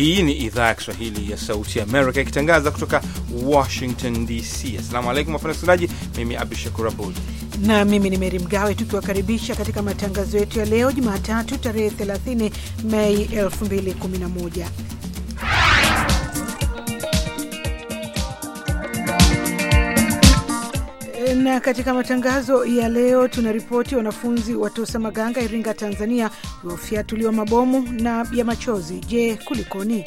Hii ni idhaa ya Kiswahili ya Sauti ya Amerika ikitangaza kutoka Washington DC. Assalamu alaikum wapenda wasikilizaji, mimi Abdu Shakur Abud na mimi ni Meri Mgawe, tukiwakaribisha katika matangazo yetu ya leo Jumatatu tarehe 30 Mei 2011. Na katika matangazo ya leo tuna ripoti wanafunzi wa Tosa Maganga, Iringa, Tanzania waliofyatuliwa mabomu na ya machozi. Je, kulikoni?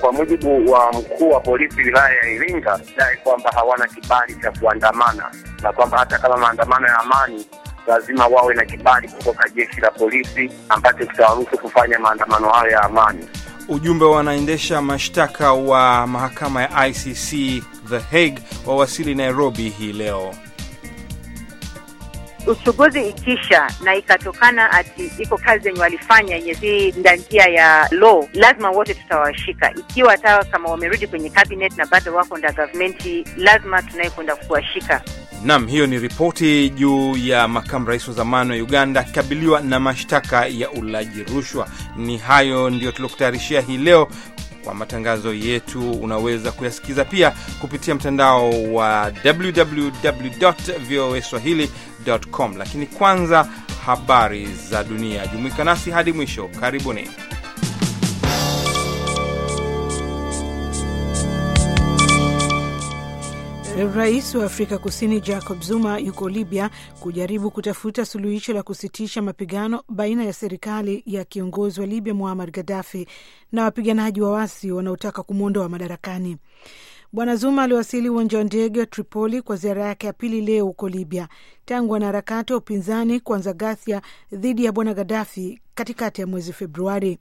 Kwa mujibu wa mkuu wa polisi wilaya ya Iringa, dai kwamba hawana kibali cha kuandamana na kwamba hata kama maandamano ya amani lazima wawe na kibali kutoka jeshi la polisi ambacho kitawaruhusu kufanya maandamano hayo ya amani. Ujumbe wa wanaendesha mashtaka wa mahakama ya ICC The Hague wawasili Nairobi hii leo. Uchunguzi ikisha na ikatokana ati iko kazi yenye walifanya yenye si njia ya law, lazima wote tutawashika. Ikiwa hata kama wamerudi kwenye cabinet na bado wako nda gavmenti, lazima tunaye kwenda kuwashika. Nam, hiyo ni ripoti juu ya makamu rais wa zamani wa Uganda akikabiliwa na mashtaka ya ulaji rushwa. Ni hayo ndiyo tuliokutayarishia hii leo. Kwa matangazo yetu unaweza kuyasikiza pia kupitia mtandao wa www.voaswahili.com. Lakini kwanza habari za dunia. Jumuika nasi hadi mwisho. Karibuni. Rais wa Afrika Kusini Jacob Zuma yuko Libya kujaribu kutafuta suluhisho la kusitisha mapigano baina ya serikali ya kiongozi wa Libya Muammar Gaddafi na wapiganaji wa wasi wanaotaka kumwondoa madarakani. Bwana Zuma aliwasili uwanja wa ndege wa Tripoli kwa ziara yake ya pili leo huko Libya tangu wanaharakati wa upinzani kuanza ghasia dhidi ya bwana Gaddafi katikati ya mwezi Februari.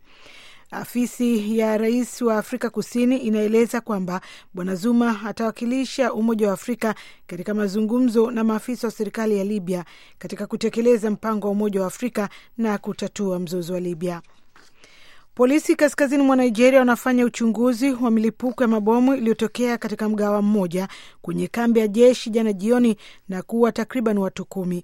Afisi ya rais wa Afrika Kusini inaeleza kwamba bwana Zuma atawakilisha Umoja wa Afrika katika mazungumzo na maafisa wa serikali ya Libya katika kutekeleza mpango wa Umoja wa Afrika na kutatua mzozo wa Libya. Polisi kaskazini mwa Nigeria wanafanya uchunguzi wa milipuko ya mabomu iliyotokea katika mgawa mmoja kwenye kambi ya jeshi jana jioni na kuua takriban watu kumi.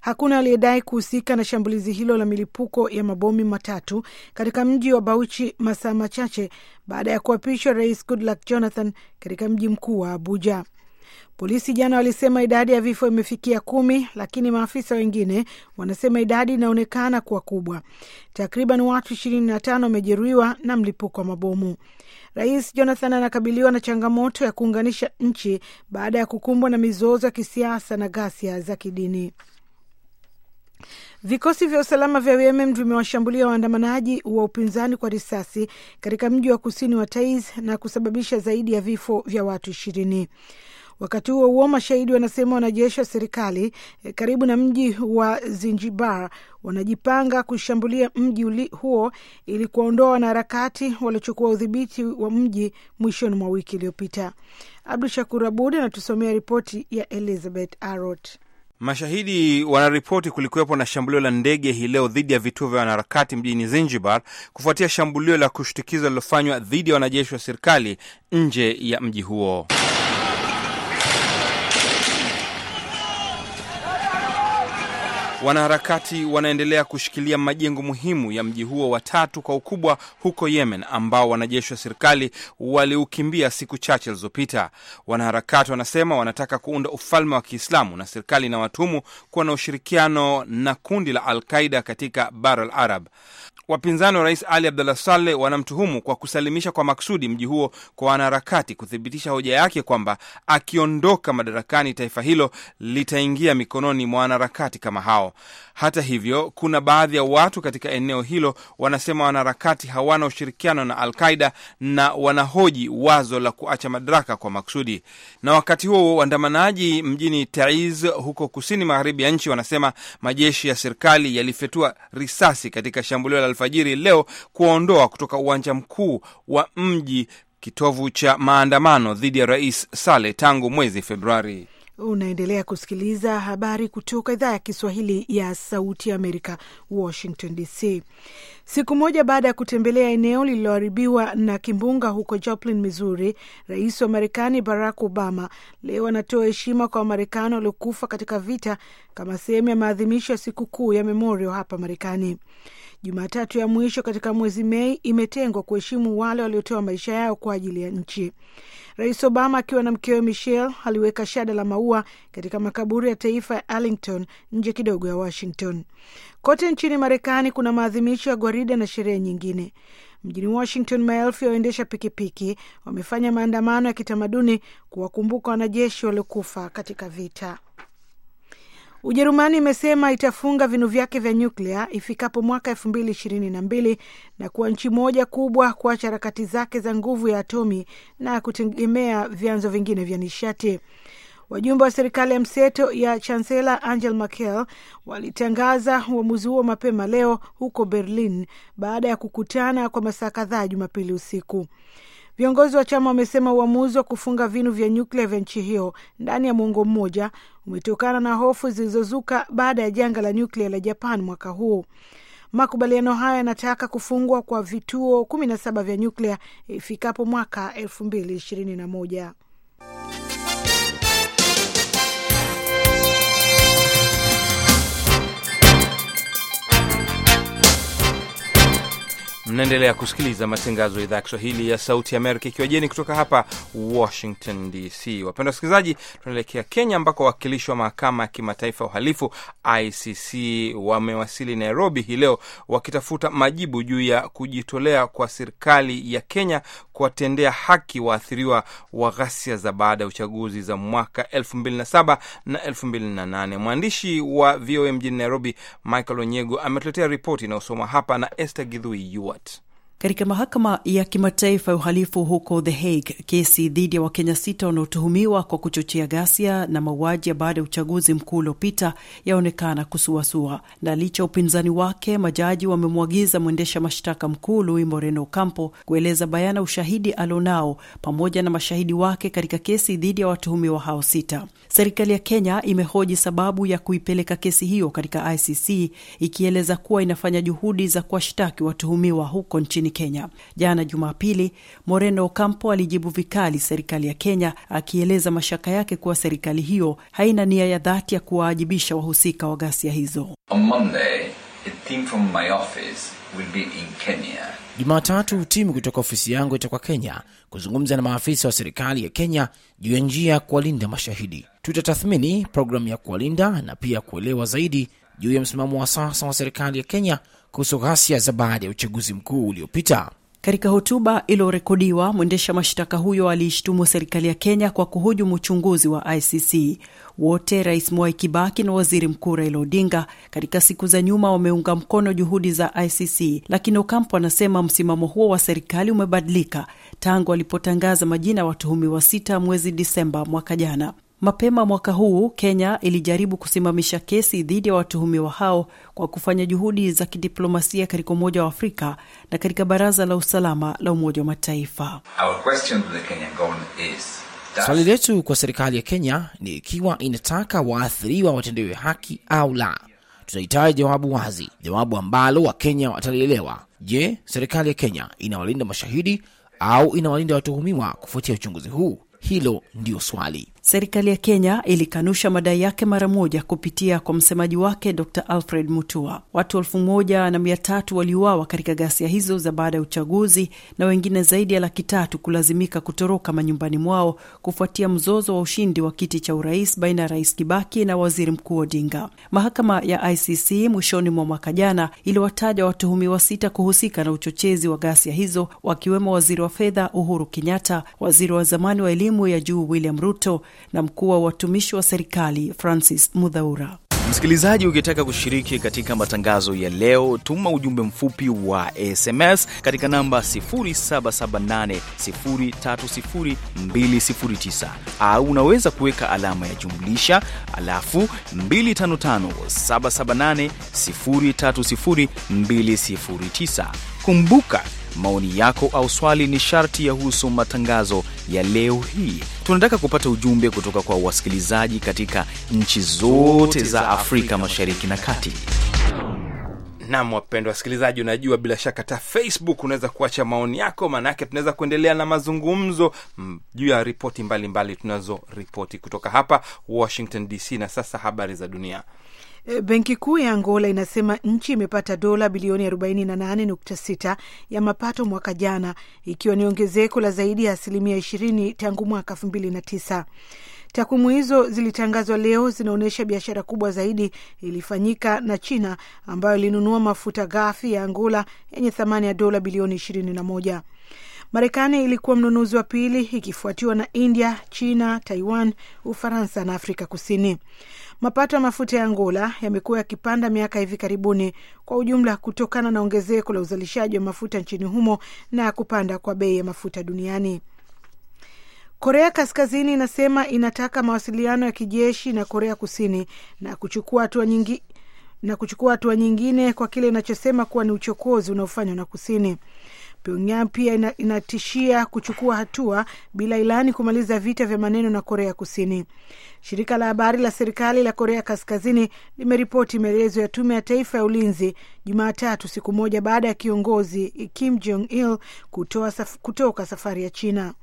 Hakuna aliyedai kuhusika na shambulizi hilo la milipuko ya mabomu matatu katika mji wa Bauchi masaa machache baada ya kuapishwa Rais Goodluck Jonathan katika mji mkuu wa Abuja. Polisi jana walisema idadi ya vifo imefikia kumi, lakini maafisa wengine wanasema idadi inaonekana kuwa kubwa. Takriban watu ishirini na tano wamejeruhiwa na mlipuko wa mabomu. Rais Jonathan anakabiliwa na changamoto ya kuunganisha nchi baada ya kukumbwa na mizozo ya kisiasa na ghasia za kidini. Vikosi vya usalama vya Yemen vimewashambulia waandamanaji wa upinzani kwa risasi katika mji wa kusini wa Taiz na kusababisha zaidi ya vifo vya watu ishirini. Wakati huo huo, mashahidi wanasema wanajeshi wa serikali karibu na mji wa Zinjibar wanajipanga kushambulia mji huo ili kuwaondoa wanaharakati waliochukua udhibiti wa mji mwishoni mwa wiki iliyopita. Abdu Shakur Abud anatusomea ripoti ya Elizabeth Arot. Mashahidi wanaripoti kulikuwepo na shambulio la ndege hii leo dhidi ya vituo vya wanaharakati mjini Zinjibar kufuatia shambulio la kushtukiza lilofanywa dhidi ya wanajeshi wa serikali nje ya mji huo. Wanaharakati wanaendelea kushikilia majengo muhimu ya mji huo watatu kwa ukubwa huko Yemen, ambao wanajeshi wa serikali waliukimbia siku chache zilizopita. Wanaharakati wanasema wanataka kuunda ufalme wa Kiislamu na serikali na watumu kuwa na ushirikiano na kundi la Al Qaida katika bara al Arab. Wapinzani wa rais Ali Abdullah Saleh wanamtuhumu kwa kusalimisha kwa maksudi mji huo kwa wanaharakati, kuthibitisha hoja yake kwamba akiondoka madarakani taifa hilo litaingia mikononi mwa wanaharakati kama hao. Hata hivyo, kuna baadhi ya watu katika eneo hilo wanasema wanaharakati hawana ushirikiano na Al Qaida na wanahoji wazo la kuacha madaraka kwa maksudi. Na wakati huo waandamanaji mjini Taiz huko kusini magharibi ya nchi wanasema majeshi ya serikali yalifyatua risasi katika shambulio la alfajiri leo kuwaondoa kutoka uwanja mkuu wa mji, kitovu cha maandamano dhidi ya rais Sale tangu mwezi Februari. Unaendelea kusikiliza habari kutoka idhaa ya Kiswahili ya Sauti Amerika, Washington DC. Siku moja baada ya kutembelea eneo lililoharibiwa na kimbunga huko Joplin, Missouri, rais wa Marekani Barack Obama leo anatoa heshima kwa Wamarekani waliokufa katika vita kama sehemu ya maadhimisho ya sikukuu ya Memorial hapa Marekani. Jumatatu ya mwisho katika mwezi Mei imetengwa kuheshimu wale waliotoa maisha yao kwa ajili ya nchi. Rais Obama akiwa na mkewe Michelle aliweka shada la maua katika makaburi ya taifa ya Arlington nje kidogo ya Washington. Kote nchini Marekani kuna maadhimisho ya gwaride na sherehe nyingine. Mjini Washington, maelfu ya waendesha pikipiki wamefanya maandamano ya kitamaduni kuwakumbuka wanajeshi waliokufa katika vita. Ujerumani imesema itafunga vinu vyake vya nyuklia ifikapo mwaka elfu mbili ishirini na mbili na kuwa nchi moja kubwa kuacha harakati zake za nguvu ya atomi na kutegemea vyanzo vingine vya nishati. Wajumbe wa serikali ya mseto ya chancela angel Merkel walitangaza uamuzi huo mapema leo huko Berlin baada ya kukutana kwa masaa kadhaa Jumapili usiku. Viongozi wa chama wamesema uamuzi wa kufunga vinu vya nyuklia vya nchi hiyo ndani ya mwongo mmoja umetokana na hofu zilizozuka baada ya janga la nyuklia la Japan mwaka huu. Makubaliano hayo yanataka kufungwa kwa vituo kumi na saba vya nyuklia ifikapo mwaka elfu mbili ishirini na moja. Mnaendelea kusikiliza matangazo ya idhaa ya Kiswahili ya Sauti ya Amerika ikiwa jeni kutoka hapa Washington DC. Wapenda wasikilizaji, tunaelekea Kenya ambako wawakilishi wa mahakama ya kimataifa ya uhalifu ICC wamewasili Nairobi hii leo wakitafuta majibu juu ya kujitolea kwa serikali ya Kenya kuwatendea haki waathiriwa wa ghasia za baada ya uchaguzi za mwaka 2007 na 2008. Mwandishi wa VOA mjini Nairobi Michael Onyego ametuletea ripoti inayosoma hapa na Esther Gidhui Yuat. Katika mahakama ya kimataifa ya uhalifu huko The Hague, kesi dhidi ya Wakenya sita wanaotuhumiwa kwa kuchochea ghasia na mauaji ya baada ya uchaguzi mkuu uliopita yaonekana kusuasua, na licha ya upinzani wake, majaji wamemwagiza mwendesha mashtaka mkuu Luis Moreno Ocampo kueleza bayana ushahidi alionao pamoja na mashahidi wake katika kesi dhidi ya watuhumiwa hao sita. Serikali ya Kenya imehoji sababu ya kuipeleka kesi hiyo katika ICC ikieleza kuwa inafanya juhudi za kuwashtaki watuhumiwa huko nchini Kenya. Jana Jumapili, Moreno Ocampo alijibu vikali serikali ya Kenya akieleza mashaka yake kuwa serikali hiyo haina nia ya dhati ya kuwaajibisha wahusika wa ghasia hizo. On Monday, a team from my office will be in Kenya. Jumatatu timu kutoka ofisi yangu itakuwa Kenya kuzungumza na maafisa wa serikali ya Kenya juu ya njia ya kuwalinda mashahidi. Tutatathmini programu ya kuwalinda na pia kuelewa zaidi juu ya msimamo wa sasa wa serikali ya Kenya kuhusu ghasia za baada ya uchaguzi mkuu uliopita. Katika hotuba iliyorekodiwa, mwendesha mashtaka huyo aliishtumu serikali ya Kenya kwa kuhujumu uchunguzi wa ICC. Wote, Rais Mwai Kibaki na Waziri Mkuu Raila Odinga, katika siku za nyuma wameunga mkono juhudi za ICC, lakini Okampo anasema msimamo huo wa serikali umebadilika tangu alipotangaza majina ya watuhumiwa sita mwezi Disemba mwaka jana. Mapema mwaka huu Kenya ilijaribu kusimamisha kesi dhidi ya watuhumiwa hao kwa kufanya juhudi za kidiplomasia katika Umoja wa Afrika na katika Baraza la Usalama la Umoja wa Mataifa. Our question to the Kenyan government is does Swali letu kwa serikali ya Kenya ni ikiwa inataka waathiriwa watendewe haki au la. Tunahitaji jawabu wazi, jawabu ambalo Wakenya watalielewa. Je, serikali ya Kenya inawalinda mashahidi au inawalinda watuhumiwa kufuatia uchunguzi huu? Hilo ndio swali. Serikali ya Kenya ilikanusha madai yake mara moja kupitia kwa msemaji wake Dr Alfred Mutua. Watu elfu moja na mia tatu waliuawa katika ghasia hizo za baada ya uchaguzi na wengine zaidi ya laki tatu kulazimika kutoroka manyumbani mwao kufuatia mzozo wa ushindi wa kiti cha urais baina ya Rais Kibaki na Waziri Mkuu Odinga. Mahakama ya ICC mwishoni mwa mwaka jana iliwataja watuhumiwa sita kuhusika na uchochezi wa ghasia hizo, wakiwemo waziri wa fedha Uhuru Kenyatta, waziri wa zamani wa elimu ya juu William Ruto na mkuu wa watumishi wa serikali Francis Mudhaura. Msikilizaji, ukitaka kushiriki katika matangazo ya leo, tuma ujumbe mfupi wa SMS katika namba 0778030209 au unaweza kuweka alama ya jumlisha alafu 255778030209. Kumbuka, maoni yako au swali ni sharti ya husu matangazo ya leo hii. Tunataka kupata ujumbe kutoka kwa wasikilizaji katika nchi zote za Afrika Mashariki na Kati. Nam, wapendwa wasikilizaji, unajua bila shaka hata Facebook unaweza kuacha maoni yako, maanake tunaweza kuendelea na mazungumzo juu ya ripoti mbalimbali tunazo ripoti kutoka hapa Washington DC. Na sasa habari za dunia. E, Benki Kuu ya Angola inasema nchi imepata dola bilioni 48.6 ya mapato mwaka jana, ikiwa ni ongezeko la zaidi ya asilimia 20 tangu mwaka 2009. Takwimu hizo zilitangazwa leo, zinaonyesha biashara kubwa zaidi ilifanyika na China ambayo ilinunua mafuta ghafi ya Angola yenye thamani ya dola bilioni 21. Marekani ilikuwa mnunuzi wa pili ikifuatiwa na India, China, Taiwan, Ufaransa na Afrika Kusini. Mapato ya mafuta ya Angola yamekuwa yakipanda miaka hivi karibuni kwa ujumla, kutokana na ongezeko la uzalishaji wa mafuta nchini humo na kupanda kwa bei ya mafuta duniani. Korea Kaskazini inasema inataka mawasiliano ya kijeshi na Korea Kusini na kuchukua hatua nyingi na kuchukua hatua nyingine kwa kile inachosema kuwa ni uchokozi unaofanywa na Kusini. Pyongyang pia inatishia kuchukua hatua bila ilani kumaliza vita vya maneno na Korea Kusini. Shirika la habari la serikali la Korea Kaskazini limeripoti maelezo ya tume ya taifa ya ulinzi Jumatatu, siku moja baada ya kiongozi Kim Jong Il kutoa saf kutoka safari ya China.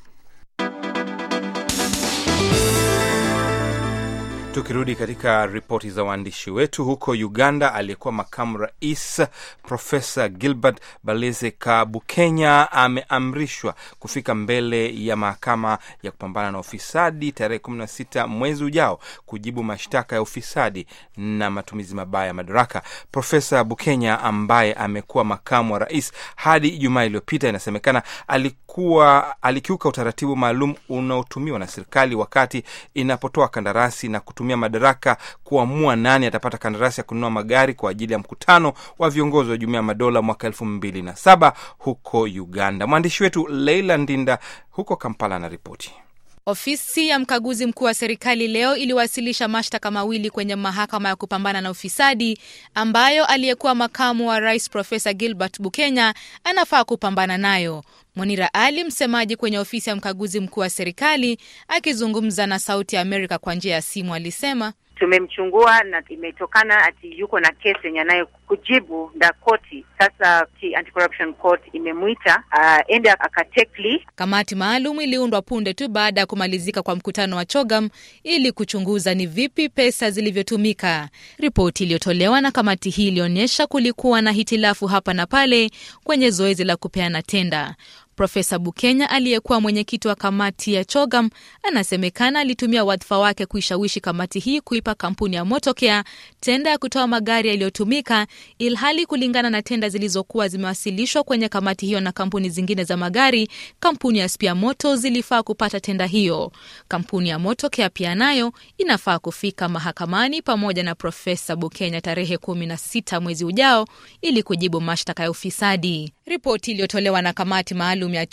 Tukirudi katika ripoti za waandishi wetu, huko Uganda, aliyekuwa makamu rais Profesa Gilbert Baleze Kabukenya ameamrishwa kufika mbele ya mahakama ya kupambana na ufisadi tarehe 16 mwezi ujao kujibu mashtaka ya ufisadi na matumizi mabaya ya madaraka. Profesa Bukenya ambaye amekuwa makamu wa rais hadi Ijumaa iliyopita, inasemekana alikuwa alikiuka utaratibu maalum unaotumiwa na serikali wakati inapotoa kandarasi na kutumia madaraka kuamua nani atapata kandarasi ya kununua magari kwa ajili ya mkutano wa viongozi wa Jumuiya ya Madola mwaka elfu mbili na saba huko Uganda. Mwandishi wetu Leila Ndinda huko Kampala na ripoti. Ofisi ya mkaguzi mkuu wa serikali leo iliwasilisha mashtaka mawili kwenye mahakama ya kupambana na ufisadi ambayo aliyekuwa makamu wa rais Profesa Gilbert Bukenya anafaa kupambana nayo. Munira Ali, msemaji kwenye ofisi ya mkaguzi mkuu wa serikali, akizungumza na Sauti ya Amerika kwa njia ya simu, alisema tumemchungua na imetokana ati yuko na kesi yenye anayo kujibu nda koti. Sasa anti-corruption court imemwita uh, ende akatekli. Kamati maalum iliundwa punde tu baada ya kumalizika kwa mkutano wa Chogam ili kuchunguza ni vipi pesa zilivyotumika. Ripoti iliyotolewa na kamati hii ilionyesha kulikuwa na hitilafu hapa na pale kwenye zoezi la kupeana tenda. Profesa Bukenya aliyekuwa mwenyekiti wa kamati ya Chogam anasemekana alitumia wadhifa wake kuishawishi kamati hii kuipa kampuni ya Motokea tenda ya kutoa magari yaliyotumika, ilhali kulingana na tenda zilizokuwa zimewasilishwa kwenye kamati hiyo na kampuni zingine za magari, kampuni ya Spia Moto zilifaa kupata tenda hiyo. Kampuni ya Motokea pia nayo inafaa kufika mahakamani pamoja na Profesa Bukenya tarehe kumi na sita mwezi ujao ili kujibu mashtaka ya ufisadi. Ripoti iliyotolewa na kamati maalum ya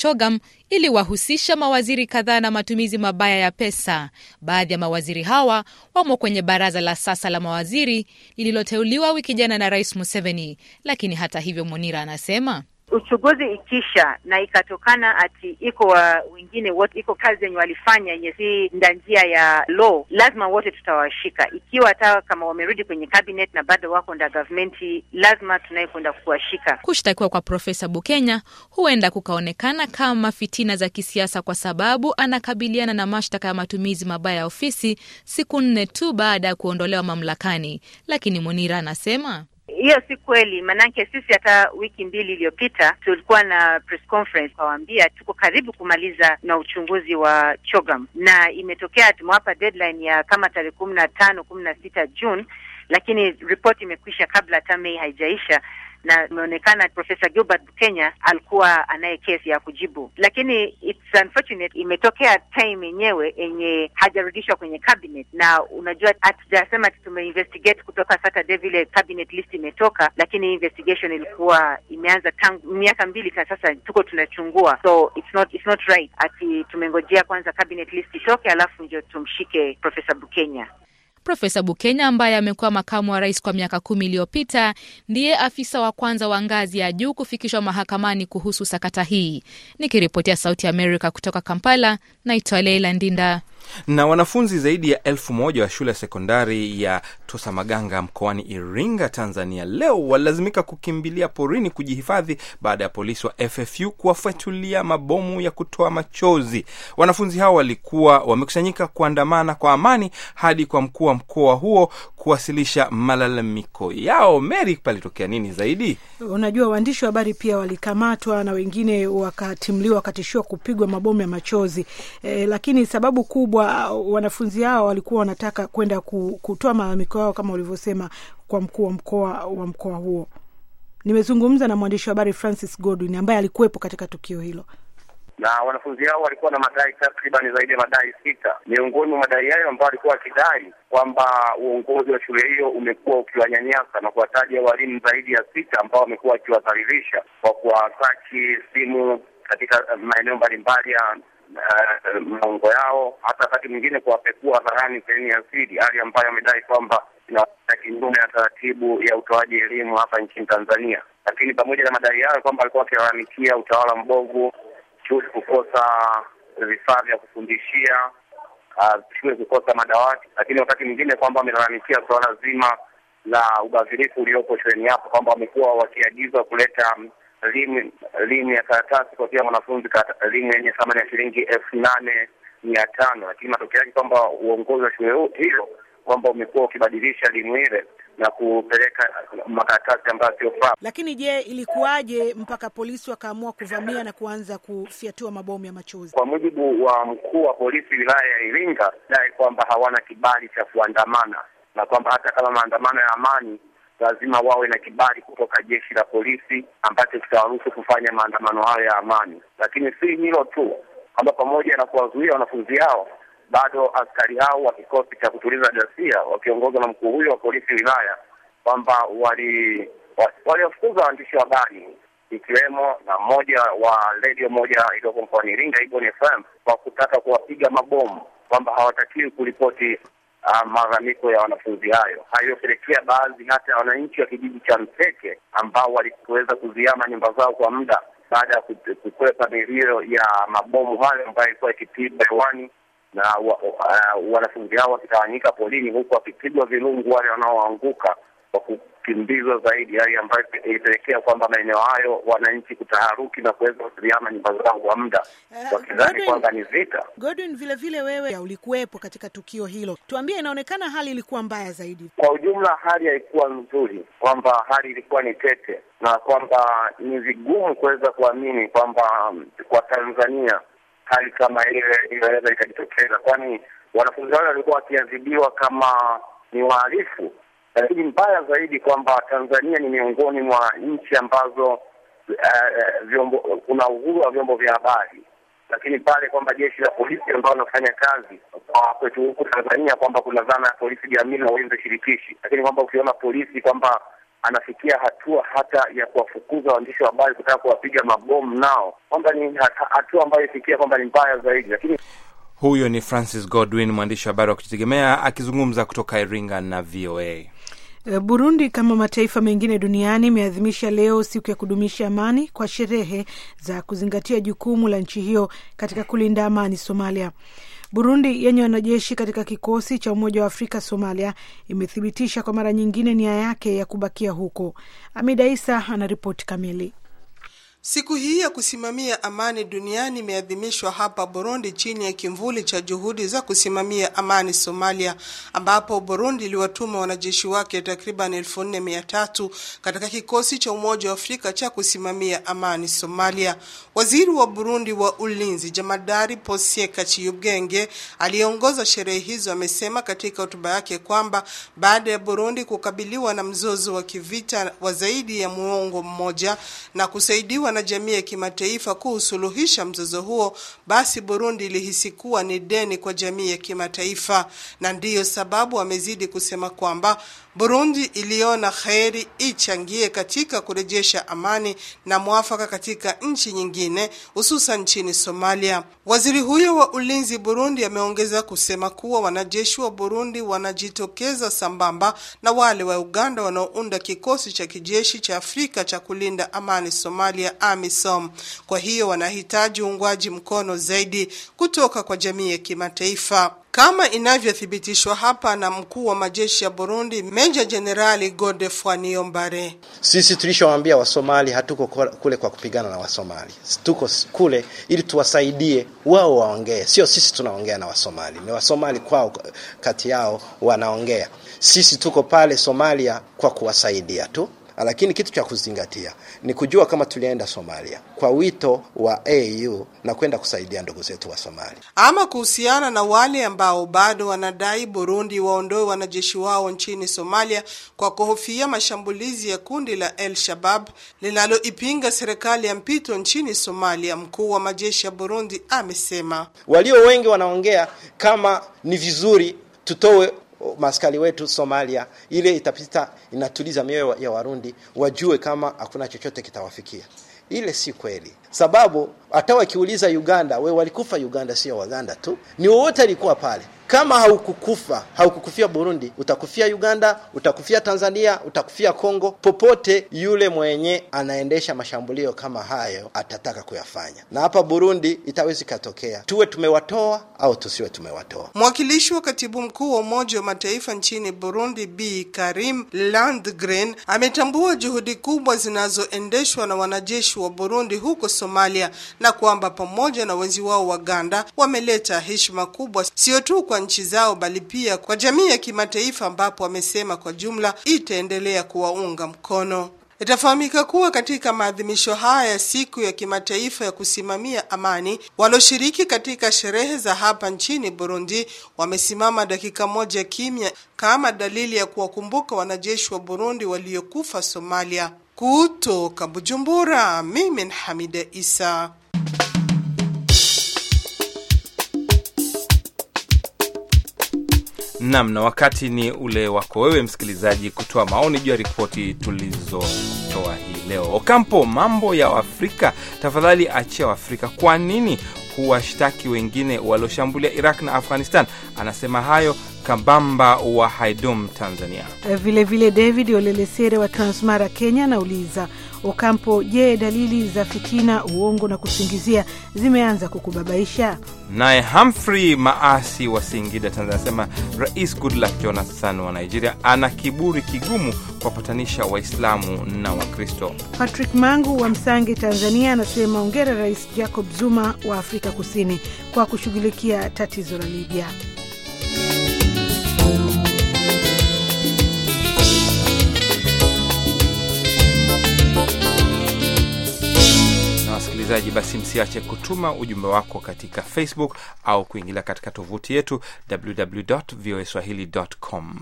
ili wahusisha mawaziri kadhaa na matumizi mabaya ya pesa. Baadhi ya mawaziri hawa wamo kwenye baraza la sasa la mawaziri lililoteuliwa wiki jana na Rais Museveni. Lakini hata hivyo, Monira anasema uchunguzi ikisha na ikatokana ati iko wa wengine wote iko kazi yenye walifanya yenye si nda njia ya law, lazima wote tutawashika. Ikiwa hata kama wamerudi kwenye cabinet na bado wako nda gavmenti, lazima tunaye kwenda kuwashika. Kushtakiwa kwa Profesa Bukenya huenda kukaonekana kama fitina za kisiasa, kwa sababu anakabiliana na mashtaka ya matumizi mabaya ya ofisi siku nne tu baada ya kuondolewa mamlakani. Lakini Munira anasema hiyo si kweli, maanake sisi hata wiki mbili iliyopita tulikuwa na press conference kawaambia tuko karibu kumaliza na uchunguzi wa CHOGM, na imetokea tumewapa deadline ya kama tarehe kumi na tano kumi na sita June, lakini ripoti imekwisha kabla hata Mei haijaisha na imeonekana Profesa Gilbert Kenya alikuwa anaye kesi ya kujibu, lakini it's unfortunate, imetokea time yenyewe yenye hajarudishwa kwenye cabinet, na unajua hatujasema ati tumeinvestigate kutoka Saturday vile cabinet list imetoka, lakini investigation ilikuwa imeanza tangu miaka mbili sasa, tuko tunachungua, so it's not it's not right ati tumengojea kwanza cabinet list itoke alafu ndio tumshike Profesa Bukenya. Profesa Bukenya ambaye amekuwa makamu wa rais kwa miaka kumi iliyopita ndiye afisa wa kwanza wa ngazi ya juu kufikishwa mahakamani kuhusu sakata hii. Nikiripotia Sauti Amerika kutoka Kampala, naitwa Leila Ndinda. Na wanafunzi zaidi ya elfu moja wa shule ya sekondari ya Tosamaganga mkoani Iringa, Tanzania, leo walilazimika kukimbilia porini kujihifadhi baada ya polisi wa FFU kuwafatulia mabomu ya kutoa machozi. Wanafunzi hao walikuwa wamekusanyika kuandamana kwa amani hadi kwa mkuu wa mkoa huo kuwasilisha malalamiko yao. Mary, palitokea nini zaidi? Unajua, waandishi wa habari pia walikamatwa na wengine wakatimliwa, wakatishiwa kupigwa mabomu ya machozi e, lakini sababu kubwa wanafunzi hao walikuwa wanataka kwenda kutoa malalamiko yao kama ulivyosema kwa mkuu wa mkoa wa mkoa huo. Nimezungumza na mwandishi wa habari Francis Godwin ambaye alikuwepo katika tukio hilo na wanafunzi hao walikuwa na madai takriban zaidi ya madai sita. Miongoni mwa madai hayo ambao walikuwa wakidai kwamba uongozi wa shule hiyo umekuwa ukiwanyanyasa na kuwataja walimu zaidi ya sita ambao wamekuwa wakiwadhalilisha kwa kuwasachi simu katika maeneo mbalimbali ya uh, yao, hata wakati mwingine kuwapekua hadharani sehemu ya siri, hali ambayo amedai kwamba inaenda kinyume ya taratibu ya utoaji elimu hapa nchini Tanzania. Lakini pamoja na madai hayo kwamba alikuwa akilalamikia utawala mbovu shule kukosa vifaa vya kufundishia, uh, shule kukosa madawati, lakini wakati mwingine kwamba wamelalamikia suala zima la ubadhirifu uliopo shuleni hapo, kwamba wamekuwa wakiagizwa kuleta elimu ya karatasi kwa kila mwanafunzi, elimu yenye thamani ya shilingi elfu nane mia tano lakini matokeo yake kwamba uongozi wa shule hiyo kwamba umekuwa ukibadilisha elimu ile na kupeleka makaratasi ambayo siofaa. Lakini je, ilikuwaje mpaka polisi wakaamua kuvamia na kuanza kufyatua mabomu ya machozi? Kwa mujibu wa mkuu wa polisi wilaya ya Iringa, dai kwamba hawana kibali cha kuandamana na kwamba hata kama maandamano ya amani lazima wawe na kibali kutoka jeshi la polisi ambacho kitawaruhusu kufanya maandamano hayo ya amani. Lakini si hilo tu, kwamba pamoja na kuwazuia wanafunzi hao bado askari hao wa kikosi cha kutuliza ghasia wakiongozwa na mkuu huyo wa polisi wilaya kwamba wali waandishi wa habari ikiwemo na mmoja wa redio moja iliyoko mkoani Iringa, Ibon FM, kwa kutaka kuwapiga mabomu kwamba hawatakiwi kuripoti uh, ya wanafunzi hayo. Hayopelekea baadhi hata wananchi wa kijiji cha Mteke ambao waliweza kuziama nyumba zao kwa muda baada ya kukwepa milio ya mabomu hayo ambayo ilikuwa ikipigwa hewani na wa, uh, wanafunzi hao wakitawanyika polini huku wakipigwa vilungu wale wanaoanguka kwa kukimbizwa zaidi, hali ambayo ilipelekea kwamba maeneo hayo wananchi kutaharuki na kuweza kuziama nyumba zao kwa muda uh, wakidhani kwamba ni vita. Godwin, vile vile wewe ulikuwepo katika tukio hilo, tuambie, inaonekana hali ilikuwa mbaya zaidi. Kwa ujumla, hali haikuwa nzuri, kwamba hali ilikuwa ni tete na kwamba ni vigumu kuweza kuamini kwamba um, kwa Tanzania hali kama ile inaweza ikajitokeza, kwani wanafunzi wale walikuwa wakiadhibiwa kama ni wahalifu. Lakini mbaya zaidi kwamba Tanzania ni miongoni mwa nchi ambazo uh, vyombo kuna uhuru wa vyombo vya habari, lakini pale kwamba jeshi la polisi ambao wanafanya kazi kwa kwetu huku Tanzania kwamba kuna dhana ya polisi jamii na ulinzi shirikishi, lakini kwamba ukiona polisi kwamba anafikia hatua hata ya kuwafukuza waandishi wa habari kutaka kuwapiga mabomu nao, kwamba ni hatua ambayo ifikia kwamba ni mbaya zaidi. Lakini huyo ni Francis Godwin, mwandishi wa habari wa kujitegemea akizungumza kutoka Iringa na VOA. Burundi kama mataifa mengine duniani imeadhimisha leo siku ya kudumisha amani kwa sherehe za kuzingatia jukumu la nchi hiyo katika kulinda amani Somalia. Burundi yenye wanajeshi katika kikosi cha Umoja wa Afrika Somalia imethibitisha kwa mara nyingine nia yake ya kubakia huko. Amida Isa anaripoti kamili. Siku hii ya kusimamia amani duniani imeadhimishwa hapa Burundi chini ya kimvuli cha juhudi za kusimamia amani Somalia, ambapo Burundi iliwatuma wanajeshi wake takriban elfu nne mia tatu katika kikosi cha Umoja wa Afrika cha kusimamia amani Somalia. Waziri wa Burundi wa ulinzi Jamadari Posieka Chiyubwenge aliyeongoza sherehe hizo amesema katika hotuba yake kwamba baada ya Burundi kukabiliwa na mzozo wa kivita wa zaidi ya muongo mmoja na kusaidiwa na jamii ya kimataifa kuusuluhisha mzozo huo, basi Burundi ilihisi kuwa ni deni kwa jamii ya kimataifa, na ndiyo sababu amezidi kusema kwamba Burundi iliona kheri ichangie katika kurejesha amani na mwafaka katika nchi nyingine, hususan nchini Somalia. Waziri huyo wa ulinzi Burundi ameongeza kusema kuwa wanajeshi wa Burundi wanajitokeza sambamba na wale wa Uganda wanaounda kikosi cha kijeshi cha Afrika cha kulinda amani Somalia, AMISOM. Kwa hiyo wanahitaji uungwaji mkono zaidi kutoka kwa jamii ya kimataifa kama inavyothibitishwa hapa na mkuu wa majeshi ya Burundi Meja Jenerali Godefroid Niyombare. Sisi tulishowaambia Wasomali hatuko kule kwa kupigana na Wasomali, tuko kule ili tuwasaidie wao waongee, sio sisi tunaongea na Wasomali, ni Wasomali kwao kati yao wanaongea. Sisi tuko pale Somalia kwa kuwasaidia tu lakini kitu cha kuzingatia ni kujua kama tulienda Somalia kwa wito wa AU na kwenda kusaidia ndugu zetu wa Somalia. Ama kuhusiana na wale ambao bado wanadai Burundi waondoe wanajeshi wao nchini Somalia kwa kuhofia mashambulizi ya kundi la El Shabab linaloipinga serikali ya mpito nchini Somalia, mkuu wa majeshi ya Burundi amesema walio wengi wanaongea kama ni vizuri tutoe maaskari wetu Somalia, ile itapita inatuliza mioyo ya Warundi, wajue kama hakuna chochote kitawafikia. Ile si kweli, sababu hata wakiuliza Uganda, we walikufa Uganda, sio Waganda tu, ni wowote alikuwa pale. Kama haukukufa haukukufia Burundi, utakufia Uganda, utakufia Tanzania, utakufia Kongo. Popote yule mwenye anaendesha mashambulio kama hayo atataka kuyafanya, na hapa Burundi itawezi katokea, tuwe tumewatoa au tusiwe tumewatoa. Mwakilishi wa katibu mkuu wa Umoja wa Mataifa nchini Burundi B Karim Landgren ametambua juhudi kubwa zinazoendeshwa na wanajeshi wa Burundi huko Somalia na kwamba pamoja na wenzi wao Waganda wameleta heshima kubwa sio tu kwa nchi zao bali pia kwa jamii ya kimataifa ambapo wamesema kwa jumla itaendelea kuwaunga mkono. Itafahamika kuwa katika maadhimisho haya ya siku ya kimataifa ya kusimamia amani, walioshiriki katika sherehe za hapa nchini Burundi wamesimama dakika moja kimya kama dalili ya kuwakumbuka wanajeshi wa Burundi waliokufa Somalia. Kutoka Bujumbura, mimi ni Hamida Isa. Nam, na wakati ni ule wako wewe msikilizaji kutoa maoni juu ya ripoti tulizotoa hii leo. Okampo, mambo ya Waafrika, tafadhali achia Waafrika. Kwa nini huwashtaki wengine walioshambulia Iraq na Afghanistan? Anasema hayo Kambamba wa Haidom, Tanzania. Vilevile vile David Olelesere wa Transmara, Kenya anauliza Okampo, je, dalili za fitina, uongo na kusingizia zimeanza kukubabaisha? Naye Humphrey Maasi wa Singida, Tanzania anasema Rais Goodluck Jonathan wa Nigeria ana kiburi kigumu kuwapatanisha Waislamu na Wakristo. Patrick Mangu wa Msange, Tanzania anasema ongera Rais Jacob Zuma wa Afrika Kusini kwa kushughulikia tatizo la Libya. Wasikilizaji, basi msiache kutuma ujumbe wako katika Facebook au kuingilia katika tovuti yetu www.voaswahili.com.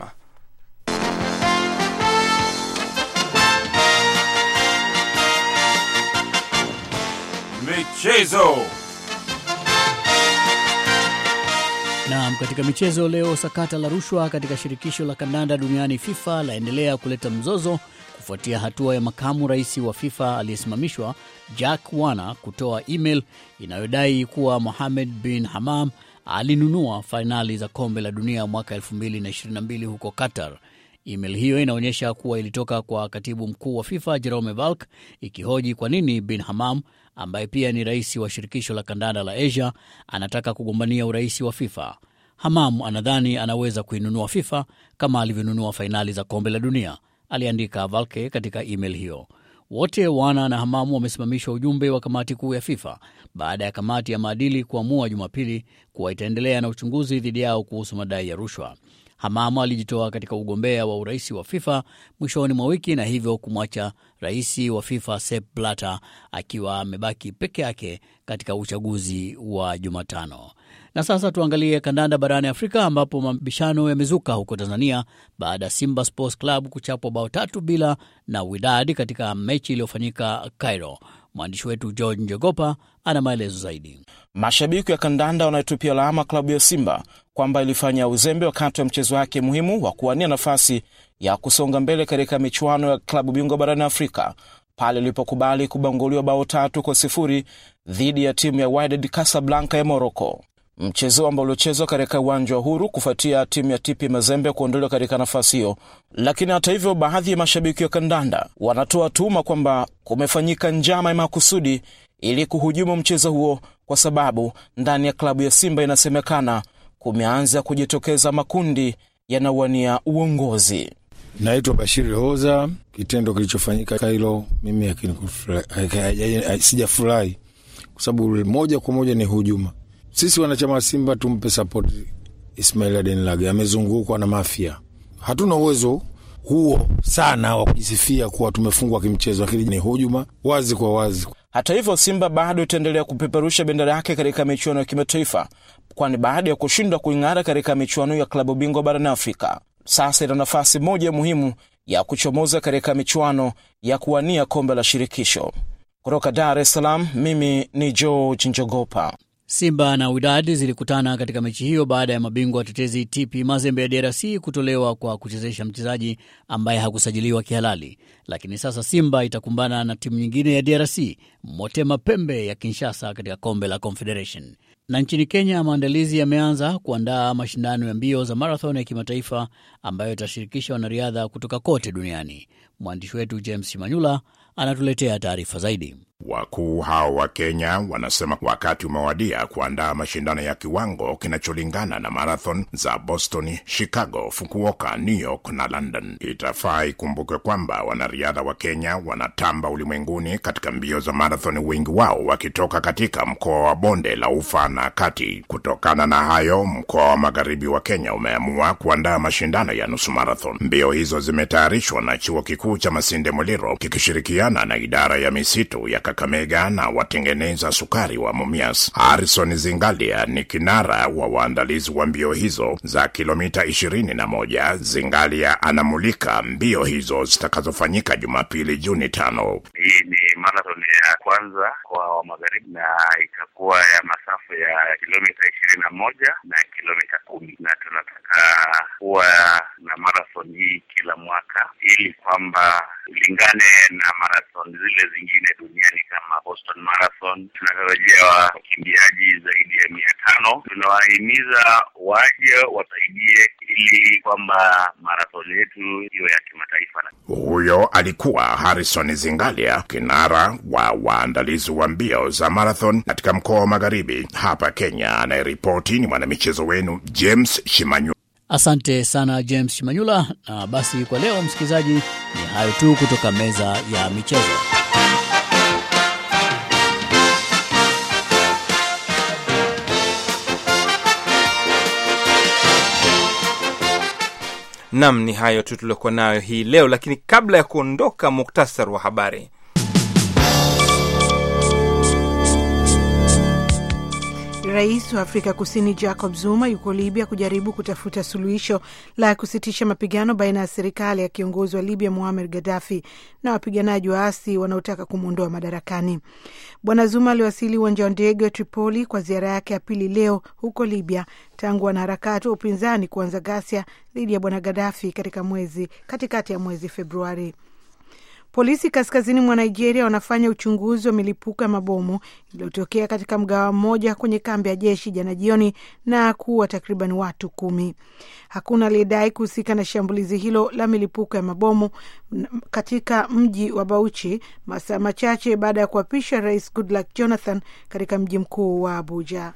Michezo. Naam, katika michezo leo, sakata la rushwa katika shirikisho la kandanda duniani FIFA laendelea kuleta mzozo kufuatia hatua ya makamu rais wa FIFA aliyesimamishwa Jack Wana kutoa email inayodai kuwa Mohamed bin Hamam alinunua fainali za kombe la dunia mwaka 2022 huko Qatar. Email hiyo inaonyesha kuwa ilitoka kwa katibu mkuu wa FIFA Jerome Valk, ikihoji kwa nini bin Hamam ambaye pia ni rais wa shirikisho la kandanda la Asia anataka kugombania urais wa FIFA. Hamam anadhani anaweza kuinunua FIFA kama alivyonunua fainali za kombe la dunia, aliandika Valke katika email hiyo. Wote Wana na Hamamu wamesimamisha ujumbe wa kamati kuu ya FIFA baada ya kamati ya maadili kuamua Jumapili kuwa itaendelea na uchunguzi dhidi yao kuhusu madai ya rushwa. Hamamu alijitoa katika ugombea wa urais wa FIFA mwishoni mwa wiki na hivyo kumwacha rais wa FIFA Sepp Blatter akiwa amebaki peke yake katika uchaguzi wa Jumatano. Na sasa tuangalie kandanda barani Afrika ambapo mabishano yamezuka huko Tanzania baada ya Simba Sports Club kuchapwa bao tatu bila na Widadi katika mechi iliyofanyika Cairo. Mwandishi wetu George Njogopa ana maelezo zaidi. Mashabiki ya kandanda wanaitupia lawama klabu ya Simba kwamba ilifanya uzembe wakati wa mchezo wake muhimu wa kuwania nafasi ya kusonga mbele katika michuano ya klabu bingwa barani Afrika pale ilipokubali kubanguliwa bao tatu kwa sifuri dhidi ya timu ya Wydad Casablanca ya Morocco, mchezo ambao uliochezwa katika uwanja wa Uhuru kufuatia timu ya TP Mazembe kuondolewa katika nafasi hiyo. Lakini hata hivyo, baadhi ya mashabiki wa kandanda wanatoa tuma kwamba kumefanyika njama ya makusudi ili kuhujumu mchezo huo, kwa sababu ndani ya klabu ya Simba inasemekana kumeanza kujitokeza makundi yanawania uongozi. Naitwa Bashiri Hoza. Kitendo kilichofanyika hilo mimi sijafurahi, kwa sababu moja kwa moja ni hujuma. Sisi wanachama wa Simba tumpe sapoti Ismail Aden Lage, amezungukwa na mafia. Hatuna uwezo huo sana wa kujisifia kuwa tumefungwa kimchezo, lakini ni hujuma wazi kwa wazi. Hata hivyo, Simba bado itaendelea kupeperusha bendera yake katika michuano ya kimataifa, kwani baada ya kushindwa kuing'ara katika michuano ya klabu bingwa barani Afrika, sasa ina nafasi moja muhimu ya kuchomoza katika michuano ya kuwania kombe la shirikisho. Kutoka Dar es Salaam, mimi ni George Njogopa. Simba na Wydad zilikutana katika mechi hiyo baada ya mabingwa watetezi TP Mazembe ya DRC kutolewa kwa kuchezesha mchezaji ambaye hakusajiliwa kihalali. Lakini sasa Simba itakumbana na timu nyingine ya DRC, Motema Pembe ya Kinshasa, katika kombe la Confederation. Na nchini Kenya, maandalizi yameanza kuandaa mashindano ya mbio za marathon ya kimataifa ambayo itashirikisha wanariadha kutoka kote duniani. Mwandishi wetu James Shimanyula anatuletea taarifa zaidi. Wakuu hao wa Kenya wanasema wakati umewadia kuandaa mashindano ya kiwango kinacholingana na marathon za Boston, Chicago, Fukuoka, New York na London. Itafaa ikumbuke kwamba wanariadha wa Kenya wanatamba ulimwenguni katika mbio za marathon, wengi wao wakitoka katika mkoa wa bonde la ufa na kati. Kutokana na hayo, mkoa wa magharibi wa Kenya umeamua kuandaa mashindano ya nusu marathon. Mbio hizo zimetayarishwa na chuo kikuu cha Masinde Muliro kikishirikiana na idara ya misitu ya Kakamega na watengeneza sukari wa Mumias. Harrison Zingalia ni kinara wa waandalizi wa mbio hizo za kilomita ishirini na moja. Zingalia anamulika mbio hizo zitakazofanyika Jumapili Juni tano. Hii ni marathon ya kwanza kwa wa magharibi na itakuwa ya masafu ya kilomita ishirini na moja na kilomita kumi na tunataka kuwa na marathon hii kila mwaka ili kwamba ulingane na marathon zile zingine duniani kama Boston Marathon. Tunatarajia wakimbiaji zaidi ya mia tano. Tunawahimiza waje wasaidie ili kwamba marathon yetu iwe ya kimataifa. Huyo alikuwa Harrison Zingalia, kinara wa waandalizi wa mbio za marathon katika mkoa wa Magharibi hapa Kenya. Anayeripoti ni mwanamichezo wenu James Shimanyu. Asante sana James Shimanyula. Na basi kwa leo, msikilizaji, ni hayo tu kutoka meza ya michezo. Nam, ni hayo tu tuliokuwa nayo hii leo, lakini kabla ya kuondoka, muktasar wa habari. Rais wa Afrika Kusini Jacob Zuma yuko Libya kujaribu kutafuta suluhisho la kusitisha mapigano baina ya serikali ya kiongozi wa Libya Muammar Gaddafi na wapiganaji waasi wanaotaka kumwondoa madarakani. Bwana Zuma aliwasili uwanja wa ndege wa Tripoli kwa ziara yake ya pili leo huko Libya tangu wanaharakati wa upinzani kuanza ghasia dhidi ya bwana Gaddafi katika mwezi katikati ya mwezi Februari. Polisi kaskazini mwa Nigeria wanafanya uchunguzi wa milipuko ya mabomu iliyotokea katika mgawa mmoja kwenye kambi ya jeshi jana jioni na kuua takriban watu kumi. Hakuna aliyedai kuhusika na shambulizi hilo la milipuko ya mabomu katika mji wa Bauchi, masaa machache baada ya kuapisha Rais Goodluck Jonathan katika mji mkuu wa Abuja.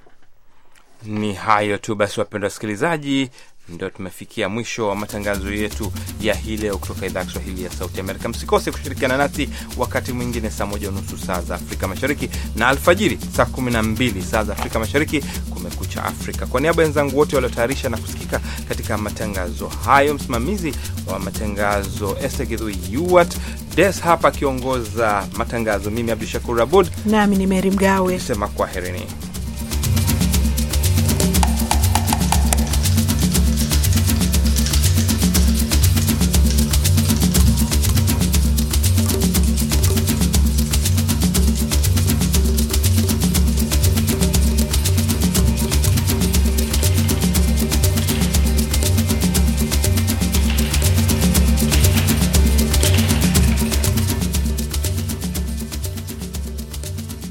Ni hayo tu basi, wapendwa wasikilizaji, ndio tumefikia mwisho wa matangazo yetu ya hii leo kutoka idhaa ya Kiswahili ya Sauti Amerika. Msikose kushirikiana nasi wakati mwingine saa moja unusu saa za Afrika Mashariki na alfajiri saa kumi na mbili saa za Afrika Mashariki, Kumekucha Afrika. Kwa niaba ya wenzangu wote waliotayarisha na kusikika katika matangazo hayo, msimamizi wa matangazo Estegidhui Yuat Des hapa akiongoza matangazo, mimi Abdu Shakur Abud nami ni Meri Mgawe sema kwaherini.